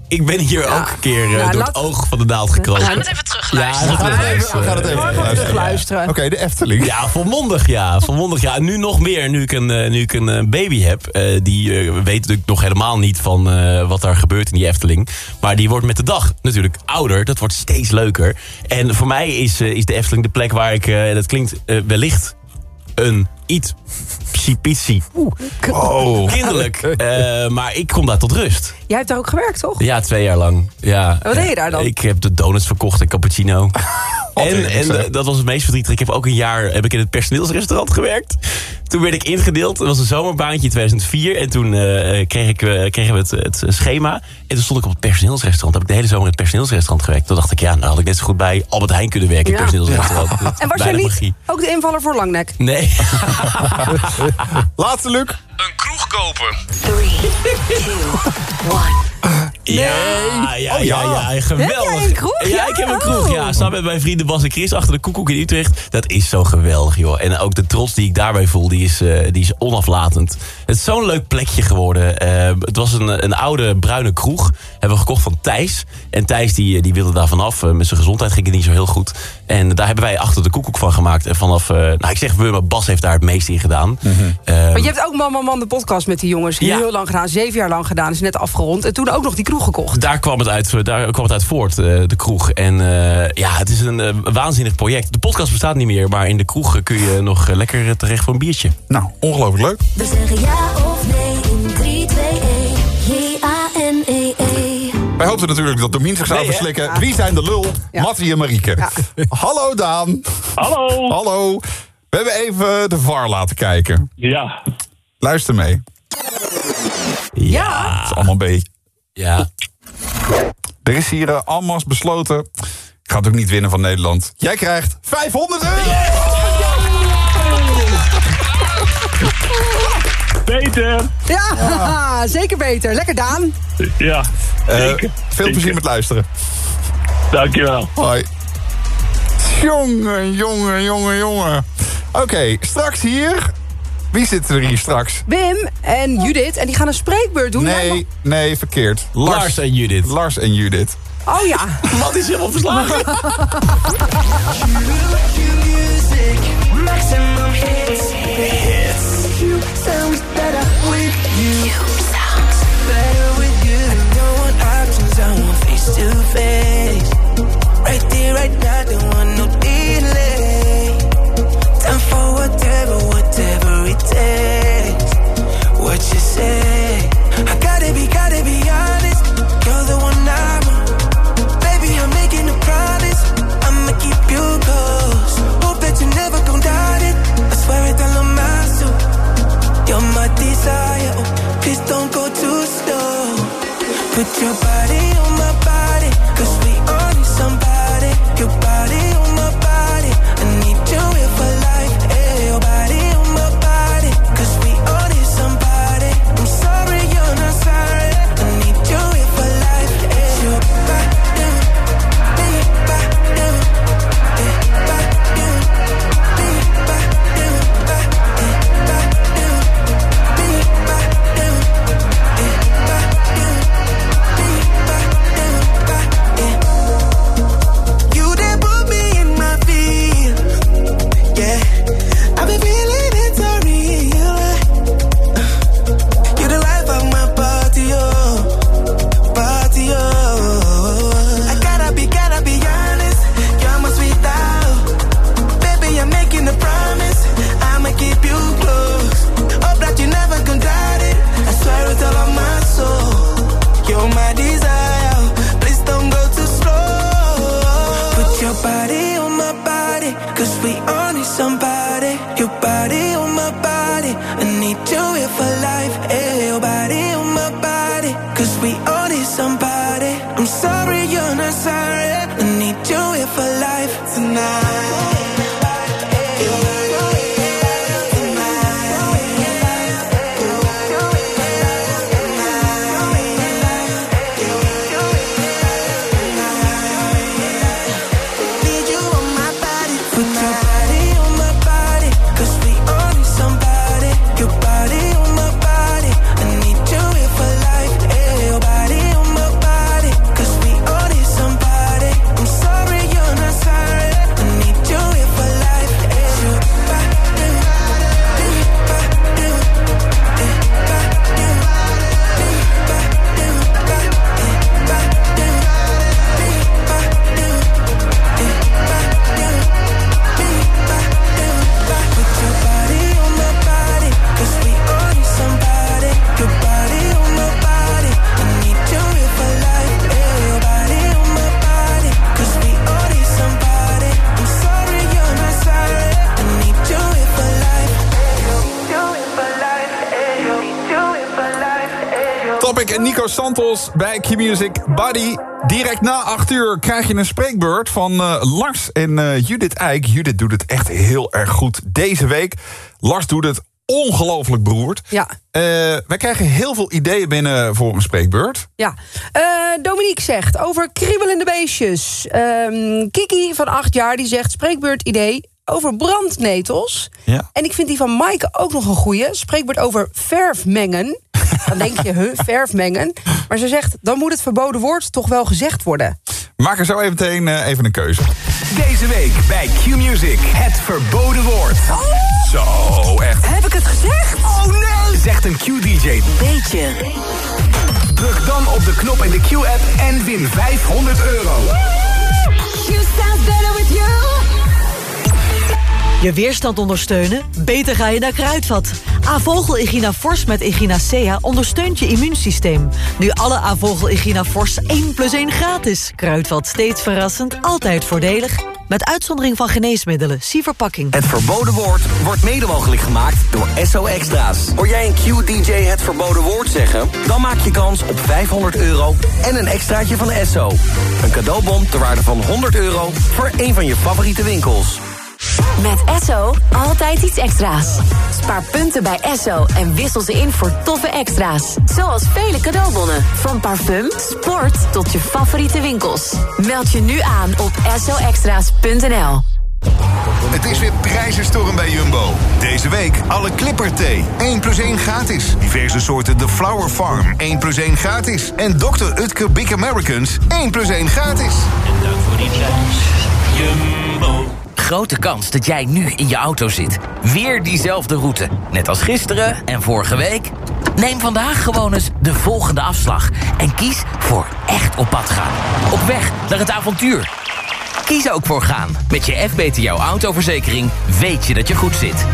Ik ben hier ook een keer eh, Ja, door laat- het oog van de naald gekropen. We gaan het even Ja, terugluisteren. we gaan het even We gaan het even Gewoon luisteren. terugluisteren. Oké, de Efteling. Ja, volmondig ja. Volmondig ja. En nu nog meer, nu ik een, eh, nu ik een eh, baby heb. eh, die weet natuurlijk nog helemaal niet van eh, wat daar gebeurt in die Efteling. Maar die wordt met de dag natuurlijk ouder. Dat wordt steeds leuker. En voor mij is, is de Efteling de plek waar ik, eh, dat klinkt wellicht, een iets psipitsi. Oh. Kinderlijk. Eh, maar ik kom daar tot rust. Jij hebt daar ook gewerkt, toch? Ja, twee jaar lang. Ja. Wat deed je daar dan? Ik heb de donuts verkocht en cappuccino. en en eh, dat was het meest verdrietig. Ik heb ook een jaar heb ik in het personeelsrestaurant gewerkt. Toen werd ik ingedeeld. Het was een zomerbaantje in 2004. En toen eh, kreeg ik, eh, kregen we het, het schema. En toen stond ik op het personeelsrestaurant. Heb ik de hele zomer in het personeelsrestaurant gewerkt. Toen dacht ik, ja, nou had ik net zo goed bij Albert Heijn kunnen werken in het Ja. personeelsrestaurant. En was jij niet magie. ook de invaller voor Langnek? Nee. Laatste, Luc. Een kroeg kopen. 3, 2, 1. Ja, ja, Oh, ja, ja. ja, geweldig. Heb jij een kroeg? Ja, ik heb een kroeg, Oh. ja. Samen met mijn vrienden Bas en Chris achter de koekoek in Utrecht. Dat is zo geweldig, joh. En ook de trots die ik daarbij voel, die is, eh, die is onaflatend. Het is zo'n leuk plekje geworden. Eh, het was een, een oude bruine kroeg. Hebben we gekocht van Thijs. En Thijs die, die wilde daar vanaf. Eh, met zijn gezondheid ging het niet zo heel goed. En daar hebben wij achter de koekoek van gemaakt. En vanaf, eh, nou ik zeg we, maar Bas heeft daar het meest in gedaan. Eh, Maar je hebt ook Man Man Man de podcast met die jongens. Ja. Heel lang gedaan, zeven jaar lang gedaan. Is net afgerond. En toen ook nog die kroeg gekocht. Daar kwam het uit, daar kwam het uit voort, eh, de kroeg. En eh, ja, het is een eh, waanzinnig project. De podcast bestaat niet meer, maar in de kroeg kun je nog eh, lekker eh, terecht voor een biertje. Nou, ongelooflijk leuk. We zeggen ja of nee Wij hoopten natuurlijk dat Domien zich zou Nee, verslikken. Wie zijn de lul? Mattie en Marieke. Hallo Daan. Hallo. Hallo. We hebben even de VAR laten kijken. Ja. Luister mee. Ja. Het is allemaal een beetje. Ja. Er is hier uh, almas besloten. Ik ga het ook niet winnen van Nederland. Jij krijgt 500 euro! Beter. Ja, zeker beter. Lekker Daan. Ja, zeker. Uh, veel plezier met luisteren. Dankjewel. Hoi. Jongen, jongen, jongen, jongen. Oké, okay, straks hier... Wie zit er hier straks? Wim en Judith. En die gaan een spreekbeurt doen. Nee, nee, verkeerd. Lars, Lars en Judith. Lars en Judith. Oh ja. Wat is helemaal verslagen? to face. Right there, right now, don't want no. Time for whatever, whatever it takes. What you say? Bij Q-Music Buddy. Direct na 8 uur krijg je een spreekbeurt van uh, Lars en uh, Judith Eijk. Judith doet het echt heel erg goed deze week. Lars doet het ongelooflijk beroerd. Ja. Eh, wij krijgen heel veel ideeën binnen voor een spreekbeurt. Ja, Eh, Dominique zegt over kriebelende beestjes. Ehm, Kiki van acht jaar die zegt spreekbeurt idee over brandnetels. Ja. En ik vind die van Maaike ook nog een goeie. Spreekbeurt over verfmengen. Dan denk je, huh, verfmengen. Maar ze zegt, dan moet het verboden woord toch wel gezegd worden. Maak er zo even meteen eh, even een keuze. Deze week bij Q-Music, het verboden woord. Zo, echt. Heb ik het gezegd? Oh nee! Zegt een Q-DJ. Beetje. Druk dan op de knop in de Q-app en win 500 euro. Je weerstand ondersteunen? Beter ga je naar Kruidvat. Avogel Igina Fors met Echinacea ondersteunt je immuunsysteem. Nu alle Avogel Igina Fors 1 plus 1 gratis. Kruidvat steeds verrassend, altijd voordelig. Met uitzondering van geneesmiddelen. Zie verpakking. Het verboden woord wordt mede mogelijk gemaakt door SO Extra's. Hoor jij een Q-DJ het verboden woord zeggen? Dan maak je kans op 500 euro en een extraatje van SO. Een cadeaubon ter waarde van 100 euro voor een van je favoriete winkels. Met Esso altijd iets extra's. Spaar punten bij Esso en wissel ze in voor toffe extra's. Zoals vele cadeaubonnen. Van parfum, sport tot je favoriete winkels. Meld je nu aan op essoextra's.nl. Het is weer prijzenstorm bij Jumbo. Deze week alle Clipper thee. 1 plus 1 gratis. Diverse soorten The Flower Farm. 1 plus 1 gratis. En Dr. Utker Big Americans. 1 plus 1 gratis. En dank voor die prijs. Jumbo. Grote kans dat jij nu in je auto zit. Weer diezelfde route. Net als gisteren en vorige week. Neem vandaag gewoon eens de volgende afslag. En kies voor echt op pad gaan. Op weg naar het avontuur. Kies ook voor gaan. Met je FBTO autoverzekering weet je dat je goed zit.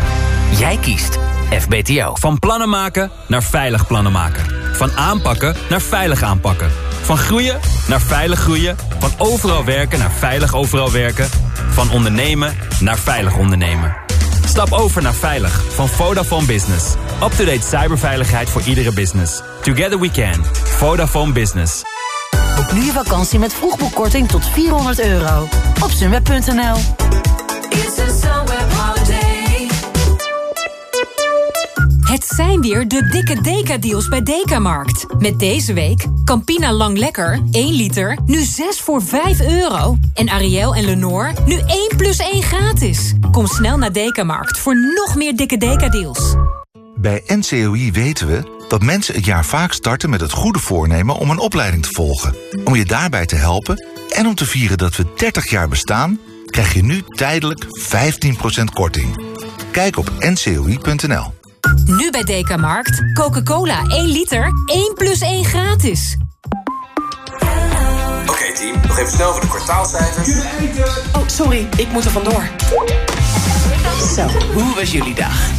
Jij kiest FBTO. Van plannen maken naar veilig plannen maken. Van aanpakken naar veilig aanpakken. Van groeien naar veilig groeien. Van overal werken naar veilig overal werken. Van ondernemen naar veilig ondernemen. Stap over naar Veilig van Vodafone Business. Up-to-date cyberveiligheid voor iedere business. Together we can. Vodafone Business. Boek nu je vakantie met vroegboekkorting tot 400 euro. Op sunweb.nl Het zijn weer de dikke Deka-deals bij Dekamarkt. Met deze week Campina Lang Lekker, 1 liter, nu 6 voor 5 euro. En Ariel en Lenore, nu 1 plus 1 gratis. Kom snel naar Dekamarkt voor nog meer dikke Deka-deals. Bij NCOI weten we dat mensen het jaar vaak starten met het goede voornemen om een opleiding te volgen. Om je daarbij te helpen en om te vieren dat we 30 jaar bestaan, krijg je nu tijdelijk 15% korting. Kijk op ncoi.nl. Nu bij Dekamarkt, Coca-Cola 1 liter, 1 plus 1 gratis. Oké team, nog even snel voor de kwartaalcijfers. Oh, sorry, ik moet er vandoor. Zo, hoe was jullie dag?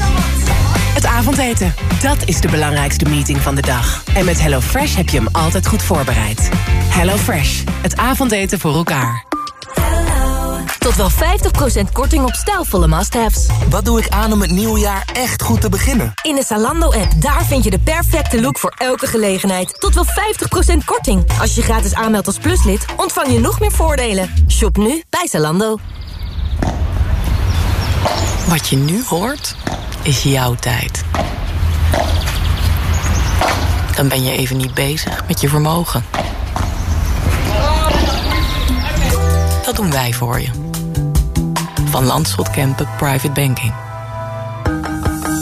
Het avondeten, dat is de belangrijkste meeting van de dag. En met HelloFresh heb je hem altijd goed voorbereid. HelloFresh, het avondeten voor elkaar. Tot wel 50% korting op stijlvolle must-haves. Wat doe ik aan om het nieuwe jaar echt goed te beginnen? In de Zalando-app, daar vind je de perfecte look voor elke gelegenheid. Tot wel 50% korting. Als je gratis aanmeldt als pluslid, ontvang je nog meer voordelen. Shop nu bij Zalando. Wat je nu hoort, is jouw tijd. Dan ben je even niet bezig met je vermogen. Dat doen wij voor je. Van Landschot Kempen Private Banking.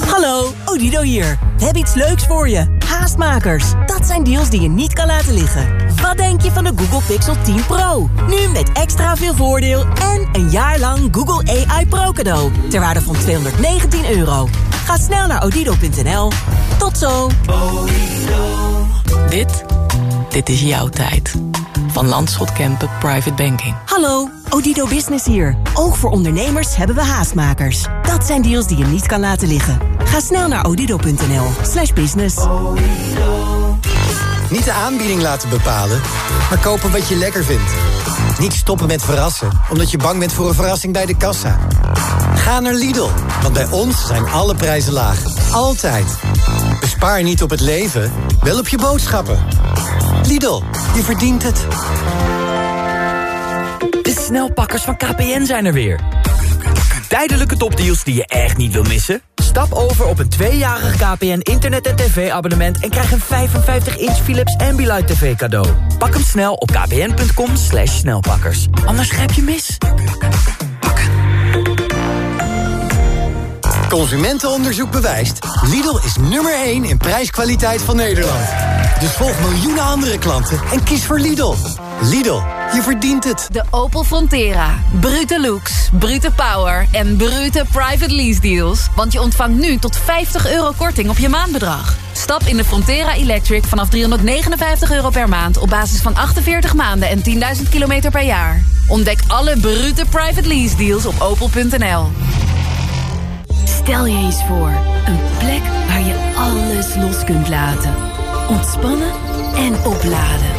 Hallo, Odido hier. We hebben iets leuks voor je. Haastmakers. Dat zijn deals die je niet kan laten liggen. Wat denk je van de Google Pixel 10 Pro? Nu met extra veel voordeel en een jaar lang Google AI Pro cadeau. Ter waarde van 219 euro. Ga snel naar odido.nl. Tot zo. Dit, dit is jouw tijd. Van Landschot Kempen Private Banking. Hallo, Odido Business hier. Ook voor ondernemers hebben we haastmakers. Dat zijn deals die je niet kan laten liggen. Ga snel naar odido.nl slash business. Niet de aanbieding laten bepalen, maar kopen wat je lekker vindt. Niet stoppen met verrassen, omdat je bang bent voor een verrassing bij de kassa. Ga naar Lidl, want bij ons zijn alle prijzen laag. Altijd. Bespaar niet op het leven, wel op je boodschappen. Lidl, je verdient het. De snelpakkers van KPN zijn er weer. Tijdelijke topdeals die je echt niet wil missen? Stap over op een tweejarig KPN internet- en tv-abonnement... en krijg een 55-inch Philips Ambilight TV cadeau. Pak hem snel op kpn.com slash snelpakkers. Anders grijp je mis. Consumentenonderzoek bewijst. Lidl is nummer 1 in prijskwaliteit van Nederland. Dus volg miljoenen andere klanten en kies voor Lidl. Lidl, je verdient het. De Opel Frontera. Brute looks, brute power en brute private lease deals. Want je ontvangt nu tot 50 euro korting op je maandbedrag. Stap in de Frontera Electric vanaf 359 euro per maand... op basis van 48 maanden en 10.000 kilometer per jaar. Ontdek alle brute private lease deals op opel.nl. Stel je eens voor, een plek waar je alles los kunt laten. Ontspannen en opladen.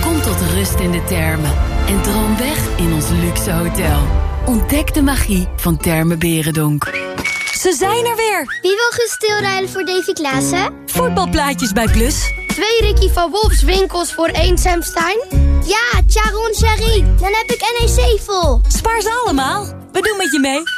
Kom tot rust in de termen en droom weg in ons luxe hotel. Ontdek de magie van Termen Berendonk. Ze zijn er weer! Wie wil gaan stilrijden voor Davy Klaassen? Voetbalplaatjes bij Plus. Twee Ricky van Wolfs winkels voor één Sam Stein? Ja, Charon Sherry. Dan heb ik NEC vol. Spaar ze allemaal. We doen met je mee.